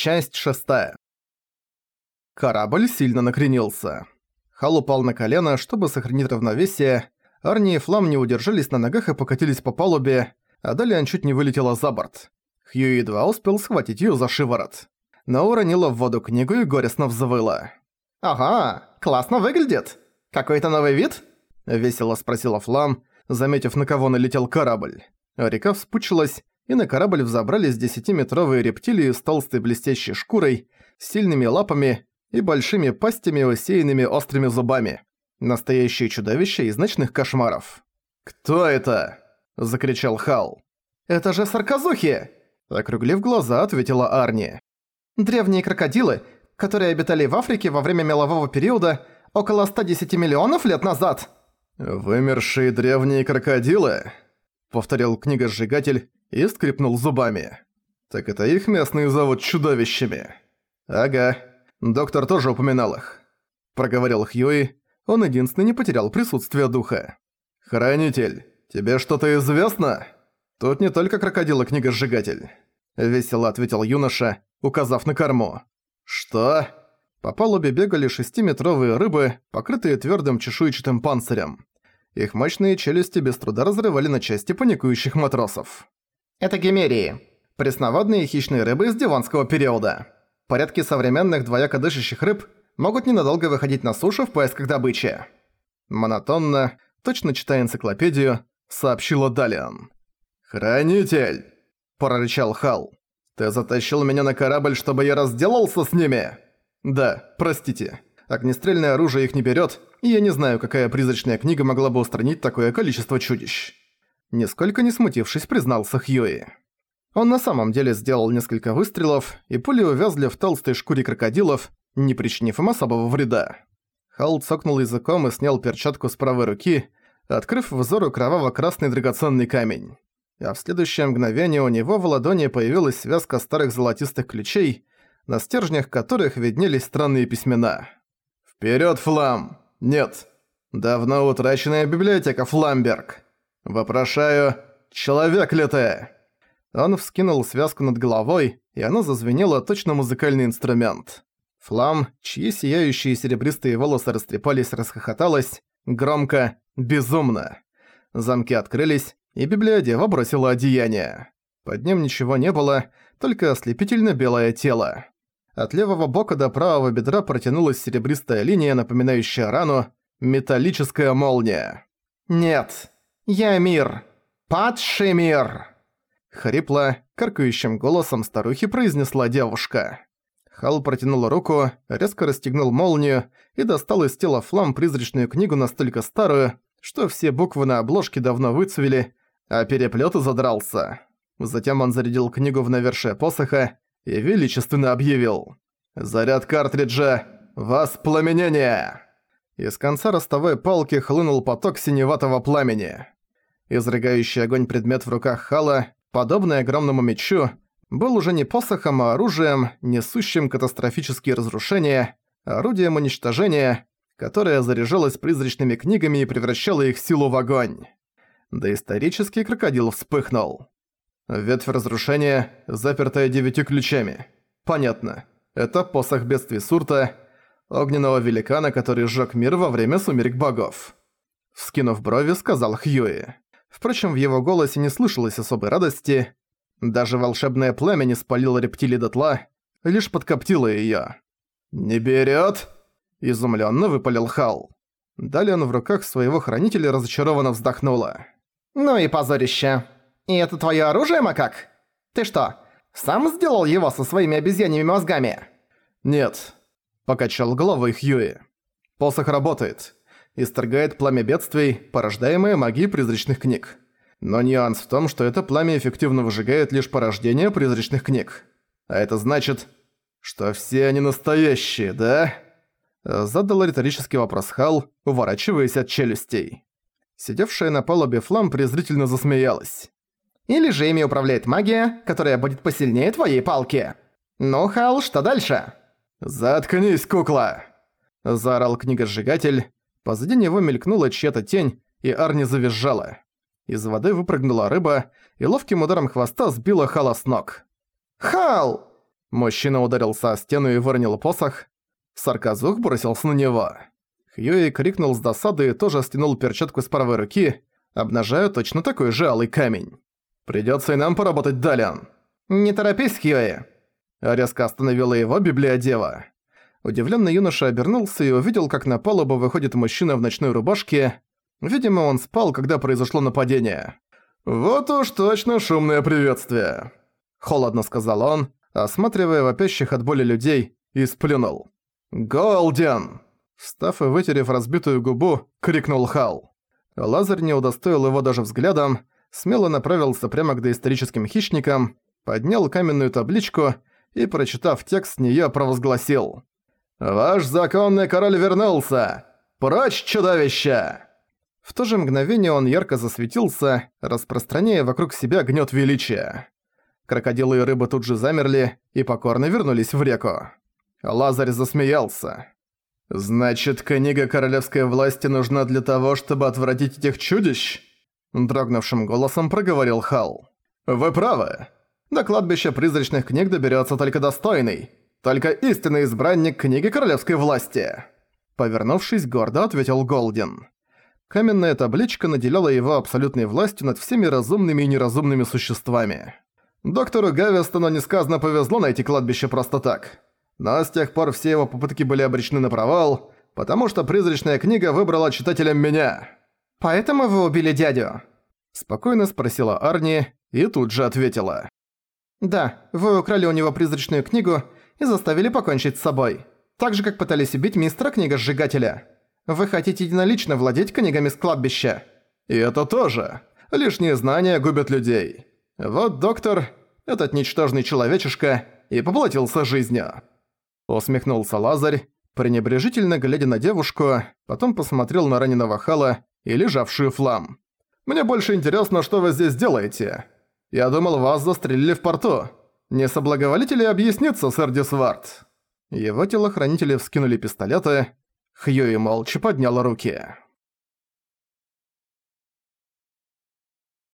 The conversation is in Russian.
Часть шестая. Корабль сильно накренился. Хал упал на колено, чтобы сохранить равновесие. Арни и Флам не удержались на ногах и покатились по палубе, а далее он чуть не вылетела за борт. Хью едва успел схватить её за шиворот. Но уронила в воду книгу и горестно взвыла. «Ага, классно выглядит. Какой-то новый вид?» – весело спросила Флам, заметив, на кого налетел корабль. Река вспучилась, и на корабль взобрались десятиметровые рептилии с толстой блестящей шкурой, сильными лапами и большими пастями, усеянными острыми зубами. Настоящие чудовища из ночных кошмаров. «Кто это?» – закричал Хал. «Это же сарказухи!» – округлив глаза, ответила Арни. «Древние крокодилы, которые обитали в Африке во время мелового периода около 110 миллионов лет назад». «Вымершие древние крокодилы?» – повторил книгосжигатель и скрипнул зубами. «Так это их местные зовут чудовищами?» «Ага, доктор тоже упоминал их», – проговорил Хьюи, он единственный не потерял присутствие духа. «Хранитель, тебе что-то известно?» «Тут не только крокодил и книгосжигатель», – весело ответил юноша, указав на корму. «Что?» По палубе бегали шестиметровые рыбы, покрытые твёрдым чешуйчатым панцирем. Их мощные челюсти без труда разрывали на части паникующих матросов. Это гемерии. Пресноводные хищные рыбы из Диванского периода. Порядки современных двояко дышащих рыб могут ненадолго выходить на сушу в поисках добычи. Монотонно, точно читая энциклопедию, сообщила Далиан. «Хранитель!» – прорычал Хал. «Ты затащил меня на корабль, чтобы я разделался с ними?» «Да, простите. Огнестрельное оружие их не берет, и я не знаю, какая призрачная книга могла бы устранить такое количество чудищ». Нисколько не смутившись, признался Хьюи. Он на самом деле сделал несколько выстрелов, и пули увязли в толстой шкуре крокодилов, не причинив им особого вреда. Халл цокнул языком и снял перчатку с правой руки, открыв взору кроваво-красный драгоценный камень. А в следующее мгновение у него в ладони появилась связка старых золотистых ключей, на стержнях которых виднелись странные письмена. «Вперёд, Флам! Нет! Давно утраченная библиотека Фламберг!» «Вопрошаю, человек ли ты?» Он вскинул связку над головой, и она зазвенела точно музыкальный инструмент. Флам, чьи сияющие серебристые волосы растрепались, расхохоталась, громко, безумно. Замки открылись, и библиодева бросила одеяние. Под ним ничего не было, только ослепительно белое тело. От левого бока до правого бедра протянулась серебристая линия, напоминающая рану, металлическая молния. «Нет, «Я мир! Падший мир!» Хрипло, каркающим голосом старухи произнесла девушка. Хал протянул руку, резко расстегнул молнию и достал из тела флам призрачную книгу настолько старую, что все буквы на обложке давно выцвели, а переплёт задрался. Затем он зарядил книгу в навершие посоха и величественно объявил «Заряд картриджа! Воспламенение!» Из конца ростовой палки хлынул поток синеватого пламени. Изрыгающий огонь предмет в руках Хала, подобный огромному мечу, был уже не посохом, а оружием, несущим катастрофические разрушения, орудием уничтожения, которое заряжалось призрачными книгами и превращало их силу в огонь. Доисторический крокодил вспыхнул. Ветвь разрушения, запертая девятью ключами. Понятно. Это посох бедствий Сурта, огненного великана, который сжёг мир во время сумерек богов. Вскинув брови, сказал Хьюи. Впрочем, в его голосе не слышалось особой радости. Даже волшебное пламя не спалило рептилии дотла, лишь подкоптило её. «Не берёт?» – изумлённо выпалил Хал. Далее в руках своего хранителя разочарованно вздохнула. «Ну и позорище. И это твоё оружие, макак? Ты что, сам сделал его со своими обезьяньими мозгами?» «Нет», – покачал головой Хьюи. «Посох работает исторгает пламя бедствий, порождаемое магией призрачных книг. Но нюанс в том, что это пламя эффективно выжигает лишь порождение призрачных книг. А это значит, что все они настоящие, да? Задал риторический вопрос Хал, уворачиваясь от челюстей. Сидевшая на палубе Флам презрительно засмеялась. «Или же ими управляет магия, которая будет посильнее твоей палки. Ну, Хал, что дальше?» «Заткнись, кукла!» Заорал книгосжигатель, Позади него мелькнула чья-то тень, и Арни завизжала. Из воды выпрыгнула рыба и ловким ударом хвоста сбила Хала с ног. «Хал!» Мужчина ударился о стену и выронил посох. Сарказух бросился на него. Хьюи крикнул с досады и тоже стянул перчатку с правой руки, обнажая точно такой же алый камень. «Придётся и нам поработать, Далиан!» «Не торопись, Хьюи!» Резко остановила его библиодева. Удивлённый юноша обернулся и увидел, как на палубу выходит мужчина в ночной рубашке. Видимо, он спал, когда произошло нападение. «Вот уж точно шумное приветствие!» Холодно сказал он, осматривая вопящих от боли людей, и сплюнул. «Голден!» Встав и вытерев разбитую губу, крикнул Хал. Лазарь не удостоил его даже взглядом, смело направился прямо к доисторическим хищникам, поднял каменную табличку и, прочитав текст с неё, провозгласил. «Ваш законный король вернулся! Прочь, чудовище!» В то же мгновение он ярко засветился, распространяя вокруг себя гнёт величия. Крокодилы и рыбы тут же замерли и покорно вернулись в реку. Лазарь засмеялся. «Значит, книга королевской власти нужна для того, чтобы отвратить этих чудищ?» Дрогнувшим голосом проговорил Хал. «Вы правы. До кладбища призрачных книг доберется только достойный, только истинный избранник книги королевской власти». Повернувшись, гордо ответил Голден. Каменная табличка наделяла его абсолютной властью над всеми разумными и неразумными существами. Доктору Гавестону несказанно повезло найти кладбище просто так. Но с тех пор все его попытки были обречены на провал, потому что призрачная книга выбрала читателем меня. «Поэтому вы убили дядю?» Спокойно спросила Арни и тут же ответила. «Да, вы украли у него призрачную книгу и заставили покончить с собой. Так же, как пытались убить мистера книга-сжигателя. Вы хотите единолично владеть книгами с кладбища?» «И это тоже. Лишние знания губят людей. Вот доктор, этот ничтожный человечишка, и поплатился жизнью». Усмехнулся Лазарь, пренебрежительно глядя на девушку, потом посмотрел на раненого Хала и лежавшую флам. «Мне больше интересно, что вы здесь делаете. Я думал, вас застрелили в порту. Не соблаговолите ли объясниться, сэр Дисвард?» Его телохранители вскинули пистолеты. Хьюи молча поднял руки.